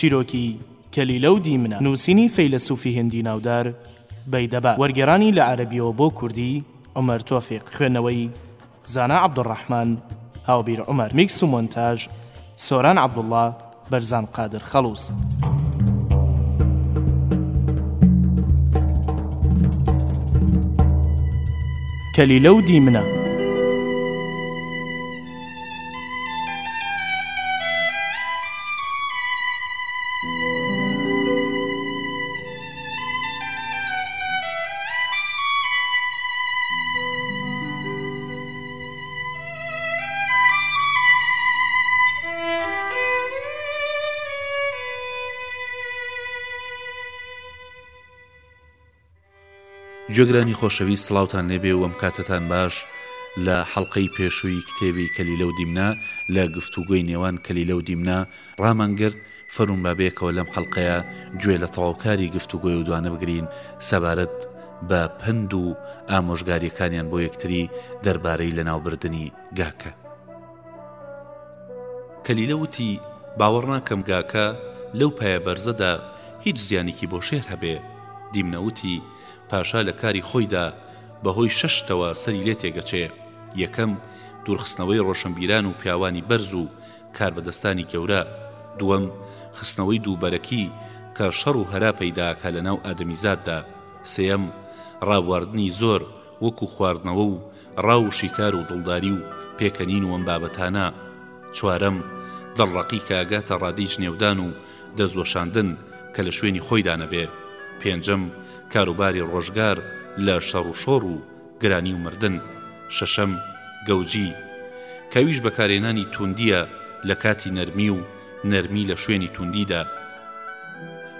چیرۆکی کەلیلە و دیمنە نووسینی فەیلەسوفی هندی ناودار بەیدەبا وەرگێرانی لە عەربیەوە بۆ کوردی عمر تۆفیق خوێندنەوەی زانا عبدالرحمن هاوبیر عمر میکس و مۆنتاژ سۆران عبدالله بەرزان قادر خەڵوز. کلیلە و دیمنە. گوێگرانی خۆشەویست سڵاوان لێبێ و ئەم کاتتان باش لە حەڵلقەی پێشووی کتێبی کەلیلە و دیمنا لە گفتوگۆی نێوان کەلیلە و دیمنا ڕامانگرت فەرون با بەیەکەوە لەم حەلقەیە گوێ لە تەواوکاری گفتوگۆی ئەودوانە بگرین سەبارەت بە پەند و ئامۆژگاریەکانیان بۆ یەکتری دەربارەی لەناوبردنی گاکە. کەلیلە وتی، باوەڕناکەم گاکە لەو پایە بەرزەدا هیچ زیانێکی بۆ شێر هەبێ. دیمنە وتی، پاشا لە کاری خۆیدا بە هۆی شەش شتەوە سەری لێ تێگەچێ، یەکەم، دوورخستنەوەی ڕۆشنبیران و پیاوانی بەرز و کاربەدەستانی گەورە، دووەم، خستنەوەی دووبەرەکی، کە شەڕ و هەرا پەیدا ئەکا لە ناو ئادەمیزاددا، سێیەم، ڕابواردنی زۆر، وەکوو خواردنەوە و ڕاو و شیکار و دڵداری و پێکەنین و ئەم بابەتانە، چوارەم، دڵڕەقی کە ئەگاتە ڕادەی جنێودان و دەستوەشاندن کە لە شوێنی خۆیدا نەبێ، پێنجەم، کاروباری ڕۆژگار لە شەڕوشۆڕ و. گرانی و مردن، شەشەم، گەوجی، کە ئەویش بەکارهێنانی تووندییە لە کاتی نەرمی و نەرمی لە شوێنی تووندیدا.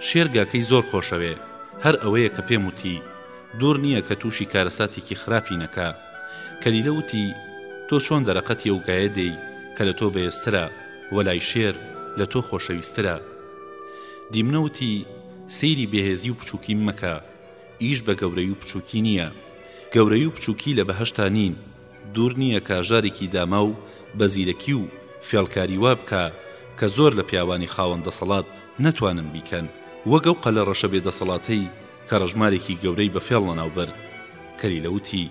شێر گاکەی زۆر خۆشەوێ، هەر ئەوەیە کە پێم وتی، دوور نییە کە تووشی کارەساتێکی خراپی نەکا. کەلیلە وتی، تۆ چۆن دەرەقەتی ئەو گایە دێی کە لە تۆ بەێزترە و لای شێر لە تۆ خۆشەویسترە؟ دیمنە وتی، سەیری بێهێزی و پچووکیم مەکە، ئیش بە گەورەی و پچوکی نییە. گەورەی و پچوکی لە بەهەشتا نین. دوور نییە کاژارێکی داماو بە زیرەکی و فێڵکاری وا بکا کە زۆر لە پیاوانی خاوەن دەسەڵات نەتوانن بیکەن، وەک ئەو قەلەڕەشە بێدەسەڵاتەی کە ڕەشمارێکی گەورەی بە فێڵ لەناو برد. کەلیلە وتی.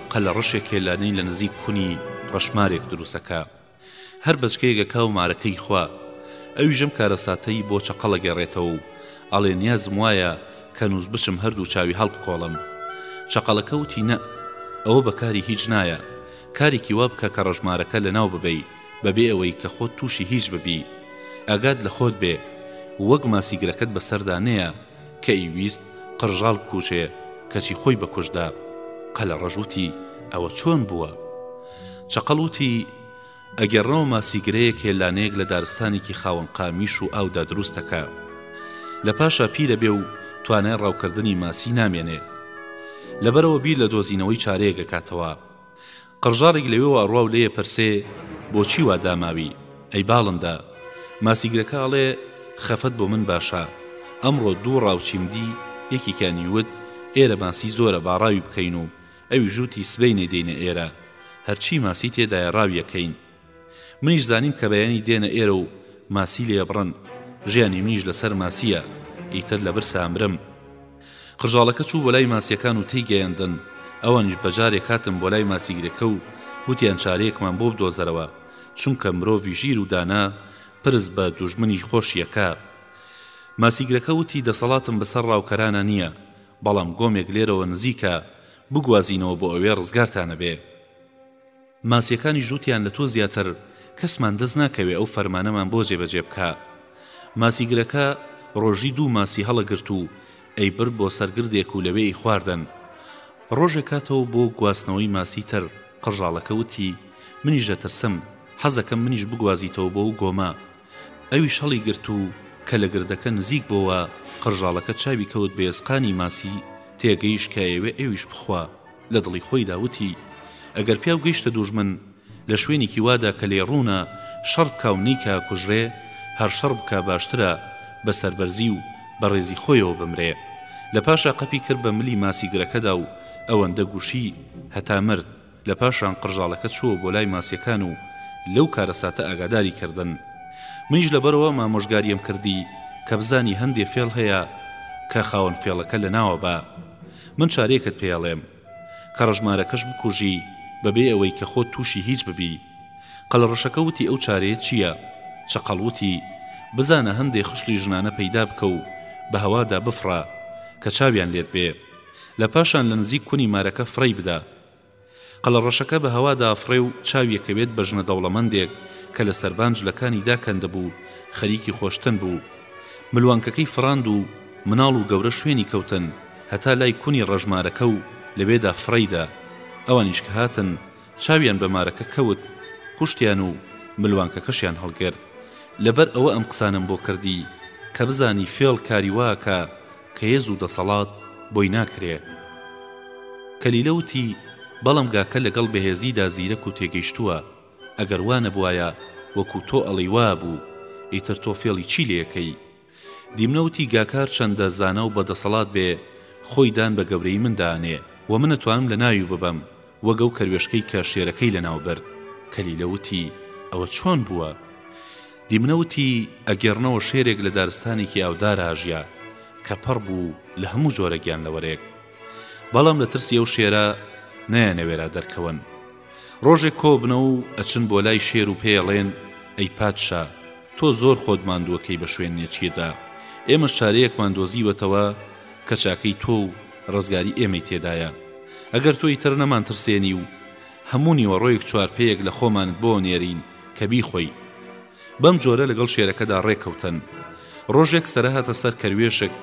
قەلەڕەشێ کێلانەی لە نزیک کونی ڕەشمارێک دروسەکا هەر بەچکەیەگە کا و مارەکەی خوا ئەویش ئەم کارەساتەی بۆ چەقەڵە گێڕێتەوە و ئەڵێ نیازم وایە کەنووس بچم هەردوو چاوی هەڵبقۆڵم چەقەڵەکە وتی نەء ئەوە بە کاری هیچ نایە کارێکی وا بکە کە ڕەشمارەکە لە ناو ببەی بە بێ ئەوەی کە خۆت تووشی هیچ ببی ئاگات لە خۆت بێ وەک ماسیگرەکەت بە سەردا نەیە کە ئیویست قرژاڵ بکوژێ کەچی خۆی بە کوژ دا. قەلەڕەش وتی، ئەوە چۆن بووە؟ چەقەڵ وتی، ئەگێڕنەوە ماسیگرەیەک هەیە لانەیەک لە دارستانێکی خاوەن قامیش و ئاودا دروست دەکا. لە پاشا پیرە بێ و توانای ڕاوکردنی ماسی نامێنێ. لەبەرئەوە بیر لە دۆزینەوەی چارەیەک ئەکاتەوە. قرژاڵیک لەوێوە ئەڕوا و لێێ پرسێ، بۆچی وا داماوی؟ ئەی باڵندە! ماسیگرەکە ئەڵێ، خەفەت بۆ من باشە. ئەمڕۆ دوو ڕاوچیم دی، یەکێکیان ی وت، ئێرە ماسی زۆرە با ڕاوی بکەین و ئەویش وتی سبەینێ دێینە ئێرە. هەرچی ماسی تێدایە ڕاوی ئەکەین. منیش زانیم کە بەیانی دێنە ئێرە و ماسی لێ ئەبڕن، ژیانی منیش لە سەر ماسییە، ئیتر لە برسا ئەمرم. قژاڵەکە چوو بۆ لای ماسییەکان و تێیگەیاندن، ئەوانیش بە جارێک هاتن بۆ لای ماسیگرەکە و وتیان چارەیەکمان بۆ بدۆزەرەوە، چونکە مرۆڤی ژیر و دانا پرس بە دوژمنی خۆشی ئەکا. ماسیگرەکە وتی دەسەڵاتم بە سەر ڕاوکەرانە نییە، بەڵام گۆمێک لێرەوە نزیکە، بگوازینەوە بۆ ئەوێ ڕزگارتان ئەبێ. ماسیەکانیش وتیان لە تۆ زیاتر کەسمان دەست ناکەوێ ئەو فەرمانەمان بۆ جێبەجێ بکا. ماسیگرەکە ڕۆژی دوو ماسی هەڵەگرت و ئەیبرد بۆ سەر گردێک و لەوێ ئیخواردن. ڕۆژێک هاتەوە بۆ گواستنەوەی ماسی تر، قژاڵەکە وتی، منیش دەترسم، حەزەکەم منیش بگوازیتەوە بۆ ئەو گۆمە. ئەویش هەڵی گرت و کە لە گردەکە نزیک بۆوە قرژاڵەکە چاوی کەوت بە یەسقانی ماسی تێگەیشت کە ئەیەوێ ئەویش بخوا لە دڵی خۆیدا وتی ئەگەر پیاو گەیشتە دووژمن لە شوێنێکی وادا کە لێی ڕوونە شەڕ بکا و نەیکا کوژرێ هەر شەڕ بکا باشترە بە سەربەرزی و بە ڕێزی خۆیەوە بمرێ لە پاشا قەپی کرد بە ملی ماسی گرەکەدا و ئەوەندە گوشی هەتا مرد. لە پاشان قرژاڵەکە چووە بۆ لای ماسیەکان و لەو کارەساتە ئاگاداری کردن. منیش لە بەرەوام ئامۆژگاریەم کردی کە بزانی هەندێ فێڵ هەیە کە خاوەن فێڵەکە لە ناوە با. من چارەیەکت پێ ئەڵێم. قەڕژمارەکەش بکوژی بە بێ ئەوەی کە خۆت تووشی هیچ ببی. قەلەڕەشەکە وتی ئەو چارەیە چییە؟ چەقەڵ وتی بزانە هەندێ خشڵی ژنانە پەیدا بکە و بە هەوادا بفڕە کە چاویان لێت بێ. لە پاشان لە نزیک کونی مارەکە فڕێی بدە. قەلەڕەشەکە بە هەوا دافڕێ و چاوی ئەکەوێت بە ژنە دەوڵەمەندێک کە لە سەربان جلەکانی داکەندبوو خەریکی خۆشتن بوو. ملوانکەکەی فڕاند و مناڵ و گەورە شوێنی کەوتن هەتا لای کونی ڕەشمارەکە و لەوێدا فڕێی دا. ئەوانیش کە هاتن چاویان بە مارەکە کەوت کوشتیان و ملوانکەکەشیان هەڵگرت. لەبەر ئەوە ئەم قسانەم بۆ کردی کە بزانی فێڵ کاری وا ئەکا کە یێز و دەسەڵات بۆی ناکرێ. کەلیلە وتی، بەڵام گاکە لەگەڵ بەهێزیدا زیرەک و تێگەیشتووە، ئەگەر وا نەبوایە وەکوو تۆ ئەڵێی وابوو، ئیتر تۆ فێڵی چی لێ ئەکەی؟ دیمنە وتی، گاکە هەرچەندە زانا و بەدەسەڵات بێ، خۆی دان بە گەورەیی مندا ئەنێ و من ئەتوانم لە ناوی ببەم، وەک ئەو کەروێشکەی کە شێرەکەی لەناوبرد، کەلیلە وتی، ئەوە چۆن بووە؟ دیمنە وتی، ئەگێڕنەوە شێرێک لە دارستانێکی ئاودارا ژیا، کە پڕ بوو لە هەموو جۆرە گیانلەوەرێک. بەڵام لە ترسی ئەو شێرە، نەیانەوێرا دەرکەون. ڕۆژێک کۆبنە و ئەچن بۆ لای شێر و پێیەڵێن، ئەی پادشا، تۆ زۆر خۆت ماندووەکەی بە شوێن نێچیردا، ئێمەش چارەیەکمان دۆزیوەتەوە کە چاکەی تۆ و، ڕزگاری ئێمەی تێدایە ئەگەر تۆی تر نەمانترسێنی و هەموو نیوەڕۆیەک چوار پێیەک لە خۆمانت بۆ نێرین کە بیخۆی. بەم جۆرە لەگەڵ شێرەکەدا ڕێکەوتن. ڕۆژێک سەرە هاتە سەر کەروێشک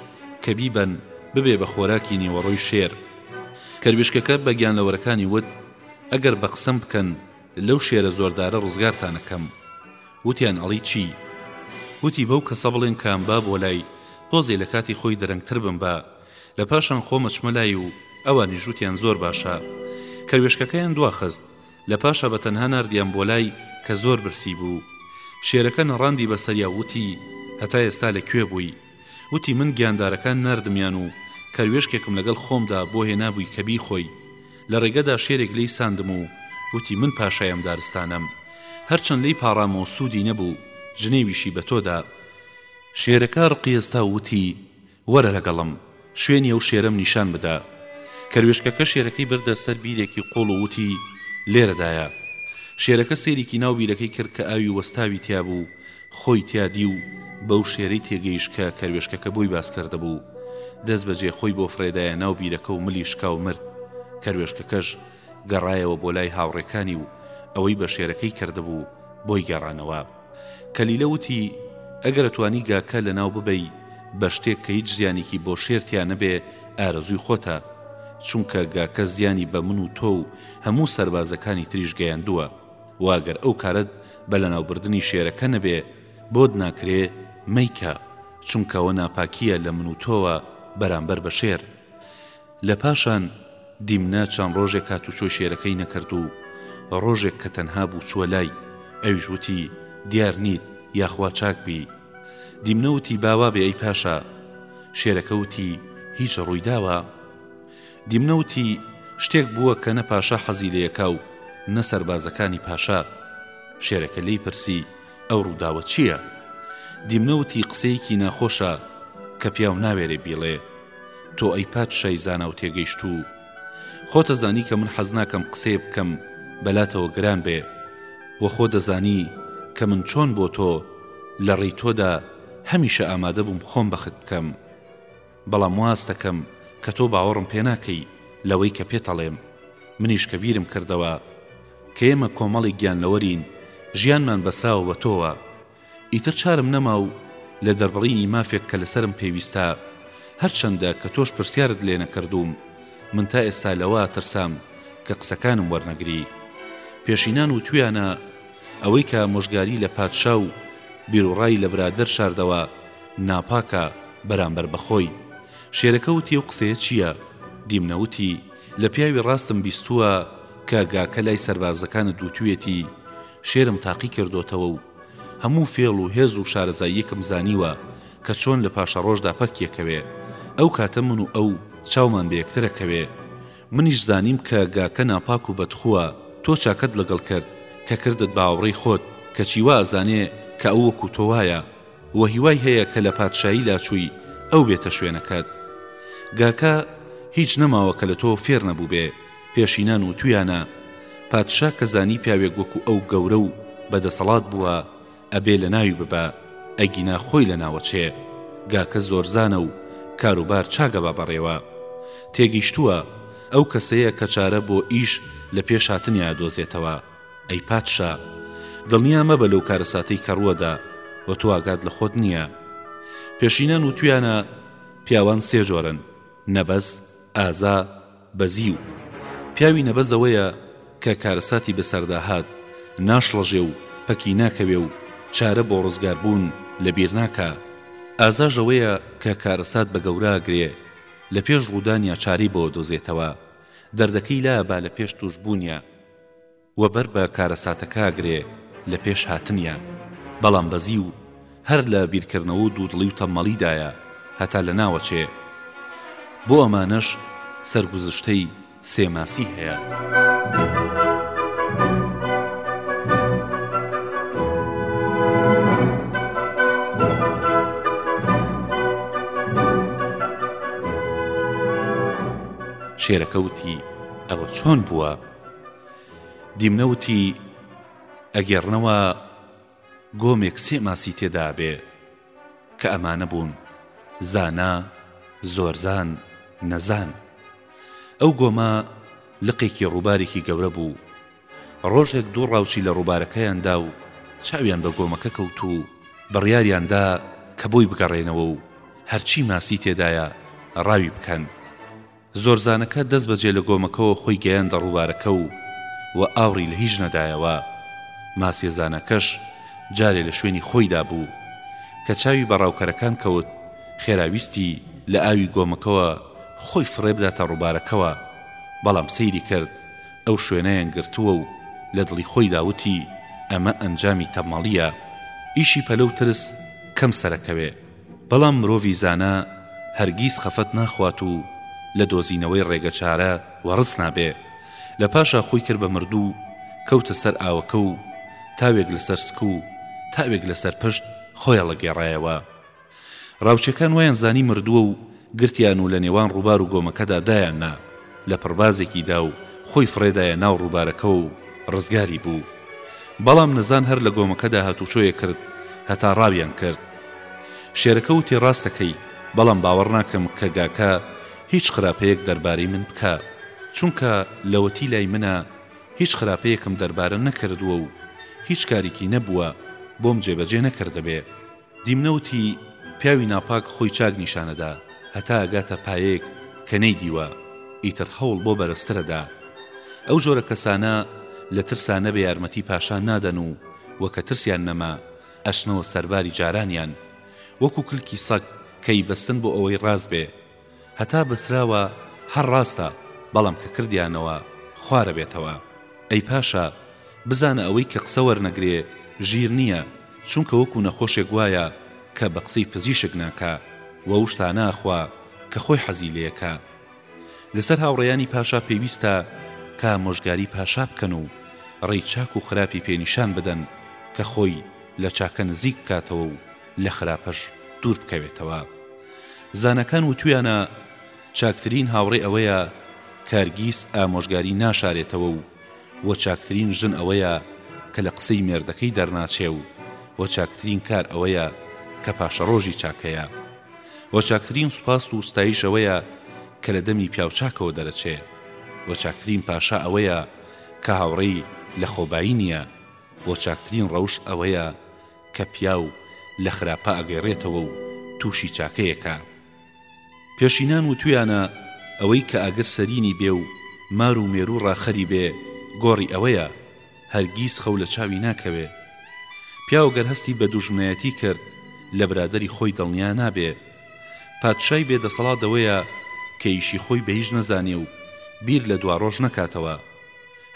کە بیبەن ببێ بە خۆراکی نیوەڕۆی شێر. کەروێشکەکە بە گیانلەوەرەکانی وت، ئەگەر بە قسەم بکەن لەو شێرە زۆردارە ڕزگارتان ئەکەم. وتیان ئەڵێی چی؟ وتی بەو کەسە بڵێن کە ئەمبا بۆ لای، تۆزێ لە کاتی خۆی درەنگتر بمبا. لە پاشان خۆم ئەچمە لای و ئەوانیش وتیان زۆر باشە. کەروێشکەکەیان دواخست. لە پاشا بە تەنها ناردیان بۆ لای کە زۆر برسی بوو. شێرەکە نەڕاندی بە سەریا و وتی، هەتا ئێستا لە کوێ بووی؟ وتی، من گیاندارەکان ناردمیان و کەروێشکێکم لەگەڵ خۆمدا بۆ هێنابووی کە بیخۆی. لە ڕێگەدا شێرێک لێی ساندم و وتی، من پاشای ئەم دارستانەم. هەرچەند لێی پاڕامەوە سوودی نەبوو، جنێویشی بە تۆ دا. شێرەکە ڕقی ئەستا و وتی، وەرە لەگەڵم شوێنی ئەو شێرەم نیشان بدە. کەروێشکەکە شێرەکەی بردە سەر بیرێکی قوڵ و وتی، لێرەدایە. شێرەکە سەیرێکی ناو بیرەکەی کرد کە ئاوی وەستاوی تیا بوو، خۆی تیا دی و بەو شێرەی تێگەیشت کە کەروێشکەکە بۆی باس کردبوو. دەست بەجێ خۆی بۆ فرێدایە ناو بیرەکە و ملی شکا و مرد. کەروێشکەکەش گەڕایەوە بۆ لای هاوڕێکانی و ئەوەی بە شێرەکەی کردبوو بۆی گێڕانەوە. کەلیلە وتی، ئەگەر ئەتوانی گاکە لەناو ببەی بە شتێک کە هیچ زیانێکی بۆ شێر تیا نەبێ ئارەزووی خۆتە، چونکە گاکە زیانی بە من و تۆ و هەموو سەربازەکانی تریش گەیاندووە، وە گەر ئەو کارەت بە لەناوبردنی شێرەکە نەبێ بۆت ناکرێ مەیکە، چونکە ئەوە ناپاکییە لە من و تۆوە بەرامبەر بە شێر. لە پاشان دیمنە چەند ڕۆژێک هاتوچۆی شێرەکەی نەکرد و ڕۆژێک کە تەنها بوو چووە لای، ئەویش وتی، دیار نیت، یاخوا چاک بی. دیمنە وتی، با وابێ ئەی پاشا. شێرەکە وتی، هیچ ڕوویداوە؟ دیمنە وتی، شتێک بووە کە نە پاشا حەزی لێیەکا و نە سەربازەکانی پاشا. شێرەکە لێی پرسی، ئەو ڕووداوە چییە؟ دیمنە وتی قسەیەکی ناخۆشە کە پیاو ناوێرێ بیڵێ، تۆ ئەی پادشای زانا و تێگەیشتوو، خۆتەزانی کە من حەز ناکەم قسەیە بکەم بەلاتەوە گران بێ و خۆ دەزانی کە من چۆن بۆ تۆ لە ڕێی تۆدا هەمیشە ئامادە بووم خۆم بەخت بکەم، بەڵام وازدەکەم کە تۆ باوەڕم پێ ناکەی لەوەی کە پێتەڵێم. منیش کە بیرم کردەوە کە ئێمە کۆمەڵێک گیانلەوەرین ژیانمان بەسراوە بە تۆوە ئیتر چارم نەما و لە دەربڕینی مافێک کە لەسەرم پێویستە هەرچەندە کە تۆش پرسیارت لێ نەکردووم من تا ئێستا لەوە ترسام کە قسەکانم وەرنەگری. پێشینان وتویانە ئەوەی کە ئامۆژگاری لە پادشا و بیروڕای لە برادەر شاردەوە ناپاکە بەرامبەر بە خۆی. شێرەکە وتی ئەو قسەیە چییە؟ دیمنە وتی، لە پیاوی ڕاستم بیستووە کە گاکە لای سەربازەکانت وتویەتی، شێرم تاقی کردۆتەوە و هەموو فێڵ و هێز و شارەزاییەکم زانیوە کە چۆن لە پاشەڕۆژدا پەکیەکەوێ. ئەو کاتە من و ئەو چاومان بە یەکتر ئەکەوێ. منیش زانیم کە گاکە ناپاک و بەدخووە. تۆ چاکەت لەگەڵ کرد کە کردت بە هاوڕێی خۆت، کەچی وا ئەزانێ کە ئەو وەکوو تۆ وایە. و هیوای هەیە کە لە پادشایی لاچووی ئەو بێتە شوێنەکەت. گاکە، هیچ نەماوە کە لە تۆ فێر نەبووبێ، پێشینان و تویانە. پادشا کە زانی پیاوێک وەکوو ئەو گەورە و بە دەسەڵات بووە، ئەبێ لە ناوی ببا، ئەگینا خۆی لە ناوەچێ. گاکە زۆر زانە و کار و بار چاگە با بەڕێوە. تێگەیشتووە، ئەو کەسەیە کە چارە بۆ ئیش لە پێش هاتنێ ئەدۆزێتەوە. ئەی پادشا دڵنیا مەبە لەو کارەساتەی کە ڕووەدا و تۆ ئاگات لە خۆت نییە پێشینان وتویانە پیاوان سێ جۆرن نەبەز ئازا بەزی و پیاوی نەبەزەوەیە کە کارەساتی بەسەرداهات ناشڵەژێ و پەکی ناکەوێ و چارە بۆ ڕزگاربوون لە بیر ناکە ئازاژەوەیە کە کارەسات بە گەوراگرێ لە پێش ڕوودانیا چاری بۆ دۆزێتەوە دەردەکەی لا با لە پێش توش بوونیە و بەر بە کارەساتەکە گرێ لە پێش هاتنیان بەڵام بەزی و هەر لە بیرکردنەوە و دوودڵی و تەمەڵی دایە هەتا لە ناوەچێ بۆ ئەمانەش سەرگوزشتەی سێ ماسی هەیە. شێرەکە وتی. ئەوە چۆن بووە؟ دیمنە وتی، ئەگێڕنەوە گۆمێک سێ ماسی تێدابێ، کە ئەمانە بوون، زانا، زۆرزان، نەزان. ئەو گۆمە لقێکی ڕووبارێکی گەورە بوو. ڕۆژێک دوو ڕاوچی لە ڕووبارەکەیان دا و چاویان بە گۆمەکە کەوت و بڕیاریان دا کە بۆی بگەڕێنەوە و هەرچی ماسی تێدایە ڕاوی بکەن. زۆرزانەکە دەست بە جێ لە گۆمەکەوە خۆی گەیاندە ڕووبارەکە و و ئاوڕی لە هیچ نەدایەوە. ماسیەزانەکەش جارێ لە شوێنی خۆیدا بوو. کە چاوی بە ڕاوکەرەکان کەوت، خێرا ویستی لە ئاوی گۆمەکەوە خۆی فڕێ بداتە ڕووبارەکەوە، بەڵام سەیری کرد ئەو شوێنەیان گرتووە و لە دڵی خۆیدا وتی ئەمە ئەنجامی تەمەڵییە. ئیشی پەلە و ترس کەم سەرەکەوێ. بەڵام مرۆڤی زانا هەرگیز خەفەت ناخوات و لە دۆزینەوەی ڕێگە چارە وەڕس نابێ، لە پاشا خۆی کرد بە مردوو، کەوتە سەر ئاوەکە و تاوێک لە سەر سک و تاوێک لە سەر پشت خۆیاڵەگێڕایەوە. ڕاوچەکان وایان زانی مردووە و گرتیان و لە نێوان ڕووبار و گۆمەکەدا دایان نا لە پڕبازێکی دا و خۆی فڕێدایە ناو ڕووبارەکەوە و ڕزگاری بوو. بەڵام نەزان هەر لە گۆمەکەدا هاتوچۆیە کرد هەتا ڕاویان کرد. شێرەکە وتی ڕاست دەکەی بەڵام باوەڕ ناکەم کە گاکە هیچ خراپەیەک دەربارەی من بکا چونکە لەوەتی لای منە هیچ خراپەیەکم دەربارە نەکردووە و هیچ کاریکی نەبووە بۆم جێبەجێ نەکردبێ. دیمنە وتی، پیاوی ناپاک خۆی چاک نیشانەدا هەتا ئەگاتە پایەیەک کە نەیدیوە، ئیتر هەوڵ بۆ بەرزترەدا. ئەو جۆرە کەسانە لە ترسا نە بە یارمەتی پاشا نادەن و وە کە ترسیان نەما ئەچنەوە سەرباری جارانیان، وەکو کلکی سەگ کە ی بەستن بۆ ئەوەی ڕاست بێ. هەتا بەسراوە هەر ڕاستە بەڵام کە کردیانەوە خوارە بێتەوە ئەی پاشا بزانە ئەوەی کە قسە وەرنەگرێ ژیر نیە چونکە وەکو نەخۆشێک وایە کە بە قسەی پزیشک ناکا و ئەو شتانە ئەخوا کە خۆی حەزی لێیەکا لەسەر هاوڕێیانی پاشا پێویستە کە ئامۆژگاری پاشا بکەن و ڕێی چاک و خراپی پێ نیشان بدەن کە خۆی لە چاکە نزیک بکاتەوە و لە خراپەش دوور بکەوێتەوە. زاناکان وتویانە چاکترین هاوڕێ ئەوەیە کارگیز ئامۆژگاری ناشارێتەوە و وە چاکترین ژن ئەوەیە کە لە قسەی مێردەکەی دەرناچێ و وە چاکترین کار ئەوەیە کە پاشەڕۆژی چاکەیە وە چاکترین سوپاس و ستایش ئەوەیە کە لە دەمی پیاوچاکەوە دەرەچێ وە چاکترین پاشا ئەوەیە کە هاوڕێی لە خۆبایی نییە وە چاکترین ڕەوشت ئەوەیە کە پیاو لە خراپە ئەگەڕێتەوە و تووشی چاکەیەکە پێشینان وتویانە ئەوەی کە ئاگر سەرینی بێ و مار و مێروو ڕاخەری بێ گۆڕی ئەوەیە هەرگیز خەو لە چاوی ناکەوێ پیاو گەر هەستی بە دوژمنایەتی کرد لە برادەری خۆی دڵنیا نابێ پادشای بێ دەسەڵات ئەوەیە کە ئیشی خۆی بە هیچ نەزانێ و بیر لە دواڕۆژ نەکاتەوە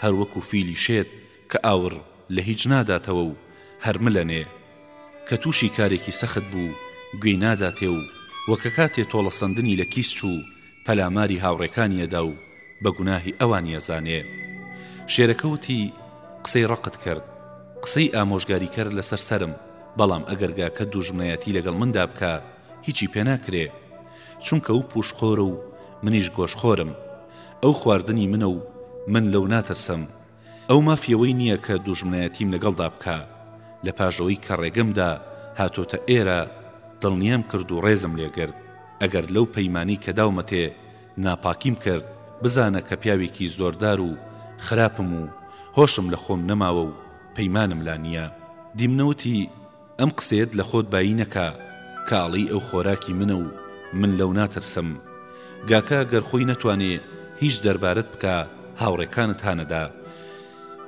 هەر وەکوو فیلی شێت کە ئاوڕ لە هیچ ناداتەوە و هەر ملەنێ کە تووشی کارێکی سەخت بوو گوێی ناداتێ و وە کە کاتێ تۆڵە سەندنی لە کیس چوو پەلاماری هاوڕێکانی ئەدا و بە گوناهی ئەوانی ئەزانێ. شێرەکە وتی، قسەی ڕەقت کرد. قسەی ئامۆژگاریکەر لە سەر سەرم، بەڵام ئەگەر گاکە دووژمنایەتی لەگەڵ مندا بکا هیچی پێ ناکرێ. چونکە و پووش خۆرە و منیش گۆش خۆرم. ئەو خواردنی منە و من لەو ناترسم. ئەو مافی ئەوەی نییە کە دووژمنایەتیم لەگەڵدا بکا، لە پاش ئەوەی کە ڕێگەم دا هاتۆتە ئێرە، دڵنیام کرد و ڕێزم لێ گرت، ئەگەر لەو پەیمانەی کە داومەتێ ناپاکیم کرد، بزانە کە پیاوێکی زۆردار و خراپم و هۆشم لە خۆم نەماوە و پەیمانم لا نییە. دیمنە وتی. ئەم قسەیەت لە خۆت بایی نەکا کە ئەڵێی ئەو خۆراکی منە و من لەو ناترسم گاکە گەر خۆی نەتوانێ هیچ دەربارەت بکا هاوڕێکانت هانەدا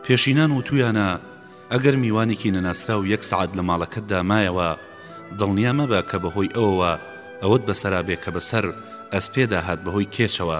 پێشینان وتویانە ئەگەر میوانێکی نەناسراو یەک سەعات لە ماڵەکەتدا مایەوە دڵنیا مەبە کە بەهۆی ئەوەوە ئەوەت بەسەرا بێ کە بەسەر ئەسپێدا هات بەهۆی کێچەوە.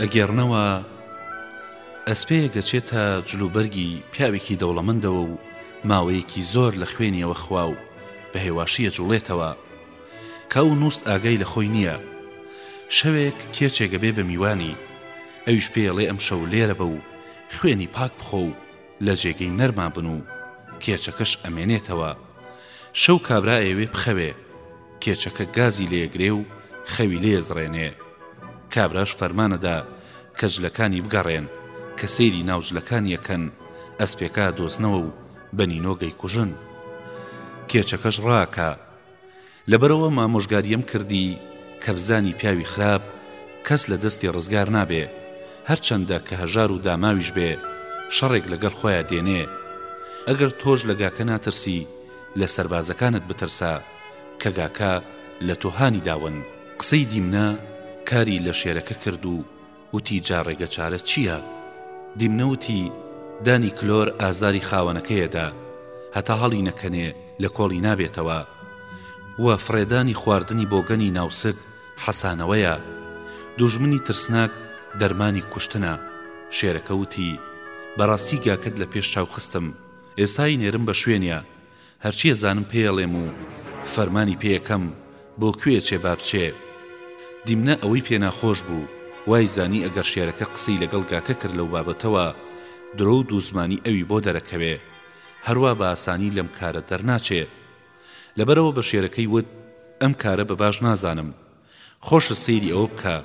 ئەگێڕنەوە، ئەسپێک ئەچێتە جلوبەرگی پیاوێکی دەوڵەمەندەوە و ماوەیەکی زۆر لە خوێنیەوە خوا و بە هێواشی ئەجوڵێتەوە. کاو و نوست ئاگای لە خۆی نییە. شەوێک کێچێک ئەبێ بە میوانی. ئەویش پێی ئەڵێ ئەمشەو لێرە بە و خوێنی پاک بخۆ و لە جێگەی نەرما بنوو. کێچەکەش ئەمێنێتەوە. شەو کابرا ئەیەوێ بخەوێ. کێچەکە گازی لێگرێ و خەوی لێزڕێنێ. کابراش فەرمانەدا کە جلەکانی بگەڕێن، کە سەیری ناو جلەکانی ئەکەن، ئەسپێکا دۆزنەوە و بە نینۆ گەیکوژن. کێچەکەش ڕاکا. لەبەرئەو ئەم ئامۆژگاریەم کردی کە بزانی پیاوی خراپ کەس لە دەستی ڕزگار نابێ، هەرچەندە کە هەژار و داماویش بێ، شەڕێک لەگەڵ خۆیا دێنێ. ئەگەر تۆش لە گاکە ناترسی، لە سەربازەکانت بترسە. کەگاکە لە تۆ هانی داون. قسەی دیمنە کاری لە شێرەکە کرد و وتی جا ڕێگە چارە چییە؟ دیمنە وتی دانی کلۆر ئازاری خاوەنەکەیەدا هەتا هەڵی نەکەنێ لە کۆڵی نابێتەوە و فڕێدانی خواردنی بۆگەنی ناوسک حەسانەوەیە دوژمنی ترسناک دەرمانی کوشتنە شێرەکە وتی بەڕاستی گاکەت لە پێش چاو خستم ئێستا ئەینێرم بە شوێنیا هەرچی ئەزانم پێی ئەڵێم و فەرمانی پێ ئەکەم بۆ کوێ ئەچێ با بچێ. دیمنە ئەوەی پێ ناخۆش بوو، وای زانی ئەگەر شێرەکە قسەی لەگەڵ گاکە کرد لەو بابەتەوە، درۆ و دووزمانی ئەوی بۆ دەرەکەوێ. هەروا بە ئاسانی لەم کارە دەرناچێ. لەبەرئەوە بە شێرەکەی وت، ئەم کارە بە باش نازانم. خۆشە سەیری ئەوە بکە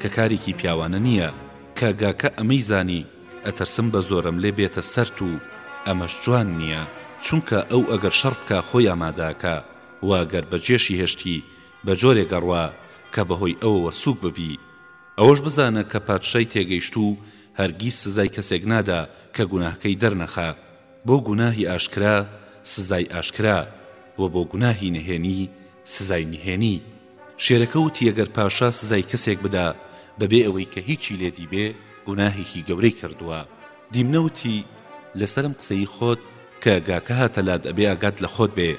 کە کارێکی پیاوانە نیە کە گاکە ئەمەی زانی ئەترسم بە زۆرەم لێ بێتە سەرت و ئەمەش جوان نیە چونکە ئەو ئەگەر شەڕ بکا خۆی ئامادەئەکا وە گەر بە جێشی هێشتی بە جۆرێک ئەڕوا کە بەهۆی ئەوەوە سوک ببی ئەوەش بزانە کە پادشای تێگەیشتوو هەرگیز سزای کەسێک نادا کە گوناهکەی دەرنەخا بۆ گوناهی ئاشکرا سزای ئاشکرا وە بۆ گوناهی نهێنی سزای نهێنی شێرەکە وتی ئەگەر پاشا سزای کەسێک بدا بەبێ ئەوەی کە هیچی لێ دیبێ گوناهێکی گەورەی کردووە دیمنە وتی لەسەرم قسەی خۆت کە گاکە هاتە لات ئەبێ ئاگات لە خۆت بێ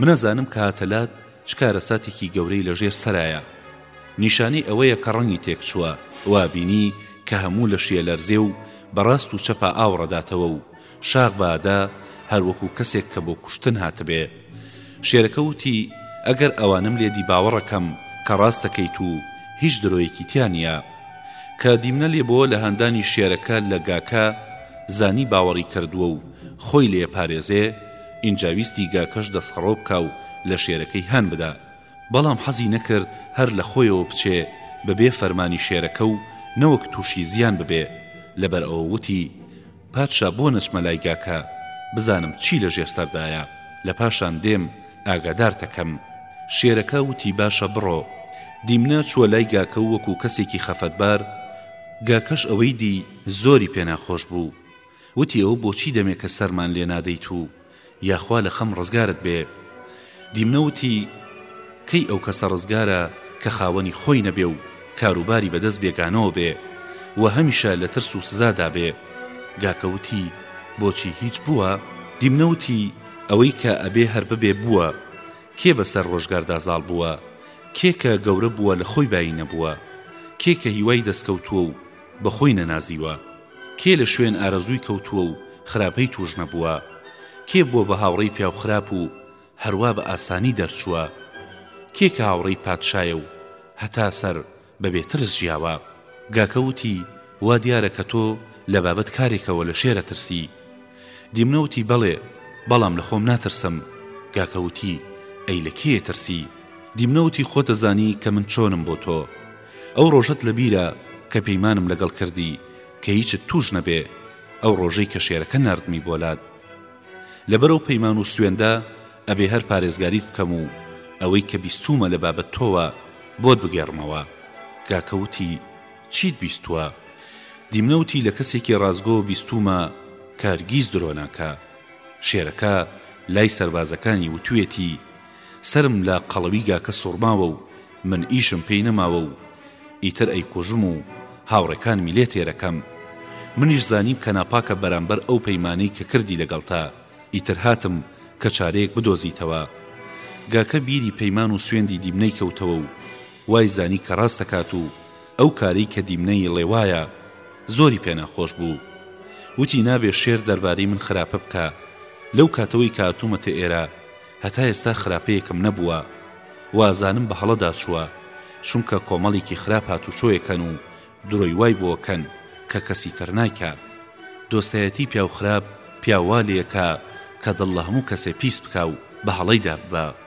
منەزانم کە هاتە لات چ کارەساتێکی گەورەی لەژێر سەرایە نیشانەی ئەوەیە کە ڕەنگی تێک چووە وا بینی کە هەموو لە شیە لەرزێ و بەڕاست و چەپا ئاوڕەداتەوە و شاخ بادە هەر وەکو کەسێک کە بۆ کوشتن هاتبێ. شێرەکە وتی، ئەگەر ئەوانم لێ دی باوەڕەکەم کە ڕاست دەکەیت و هیچ درۆیەکی تیا نییە. کە دیمنە لێ بۆ لە هاندانی شێرەکە لە گاکە، زانی باوەڕی کردووە و خۆی لێ ئەپارێزێ، ئینجا ویستی گاکەش دەستخڕۆ بکا و لە شێرەکەی هان بدا، بەڵام حەزی نەکرد هەر لە خۆیەوە بچێ بە بێ فەرمانی شێرەکە و نەوەک تووشی زیان ببێ، لەبەر ئەوە وتی، پادشا بۆ نەچمە لای گاکە بزانم چی لە ژێر سەردایە لە پاشان دێم ئاگادارتەکەم شێرەکە وتی باشە بڕۆ دیمنە چووە لای گاکە و وەکو کەسێکی خەفەتبار گاکەش ئەوەی دی زۆری پێناخۆش بوو وتی ئەو بۆچی دەمێکە سەرمان لێ نادەیت و یاخوا لە خەم ڕزگارت بێ. دیمنە وتی، کەی ئەو کەسە ڕزگارە کە خاوەنی خۆی نەبێ و کاروباری بە دەست بێگانەوە بێ و هەمیشە لە ترس و سزا دا بێ؟ گاکە وتی، بۆچی هیچ بووە؟ دیمنە وتی، ئەوەی کە ئەبێ هەر ببێ بووە. کێ بە سەر ڕۆژگار دا زاڵ بووە؟ کێ کە گەورە بووە لە خۆی بایی نەبووە؟ کێ کە هیوای دەستکەوتووە و بە خۆی نەنازیوە؟ کێ لە شوێن ئارەزووی کەوتووە و خراپەی تووش نەبووە؟ کێ بووە بە هاوڕێی پیاوخراپ و هەروا بە ئاسانی دەرچووە؟ کێ کە هاوڕێی پادشایە و هەتا سەر بە بێ ترس ژیاوە؟ گاکە وتی، وا دیارە کە تۆ لە بابەت کارێکەوە لە شێر ئەترسی. دیمنە وتی بەڵێ بەڵام لە خۆم ناترسم گاکە وتی ئەی لە کێ ترسی دیمنە وتی خۆت دەزانی کە من چۆنم بۆ تۆ ئەو ڕۆژەت لە بیرە کە پەیمانم لەگەڵ کردی کە هیچت توش نەبێ ئەو ڕۆژەی کە شێرەکە ناردمی بۆ لات لەبەر ئەو پەیمان و سوێندە ئەبێ هەر پارێزگاریت بکەم و ئەوەی کە بیستومە لە بابەت تۆوە بۆت بگێڕمەوە گاکە وتی چیت بیستووە؟ دیمنە وتی لە کەسێکی ڕاستگۆ بیستوومە کە هەرگیز درۆ ناکا. شێرەکە لای سەربازەکانی وتوویەتی، سەرم لە قەڵەوی گاکە سوڕماوە و من ئیشم پێی نەماوە و ئیتر ئەیکوژم و هاوڕێکانمی لێ تێرەکەم. منیش زانیم کە ناپاکە بەرامبەر ئەو پەیمانەی کە کردی لەگەڵتا، ئیتر هاتم کە چارەیەک بدۆزیتەوە. گاکە بیری پەیمان و سوێندی دیمنەی کەوتەوە و، وای زانی کە ڕاست دەکات و ئەو کارەی کە دیمنە ی ڵێ وایە زۆری پێ ناخۆش بوو وتی نابێ شێر دەربارەی من خراپە بکا لەو کاتەوەی کە هاتوومەتە ئێرە هەتا ئێستا خراپەیەکم نەبووە وازانم بە هەڵە دا چووە چونکە کۆمەڵێکی خراپ هاتووچۆ یەکەن و درۆی وای بۆ کەن کە کەسی تر نایکا دۆستایەتی پیاو خراپ پیاو وا لێ کا کە دڵ لە هەموو کەسێ پیس بکا و بە هەڵەی دا ببا.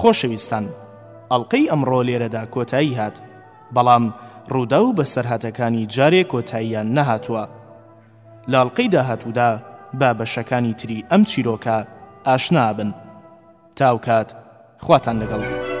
خۆشەویستان ئەڵلقەی ئەمڕۆ لێرەدا کۆتایی هات بەڵام ڕووداو بەسەرهاتەکانی جارێ کۆتاییان نەهاتووە لەڵقەی داهاتوودا با بەشەکانی تری ئەم چیرۆکە ئاشنابن تاوکات خواتان لەگەڵ بن.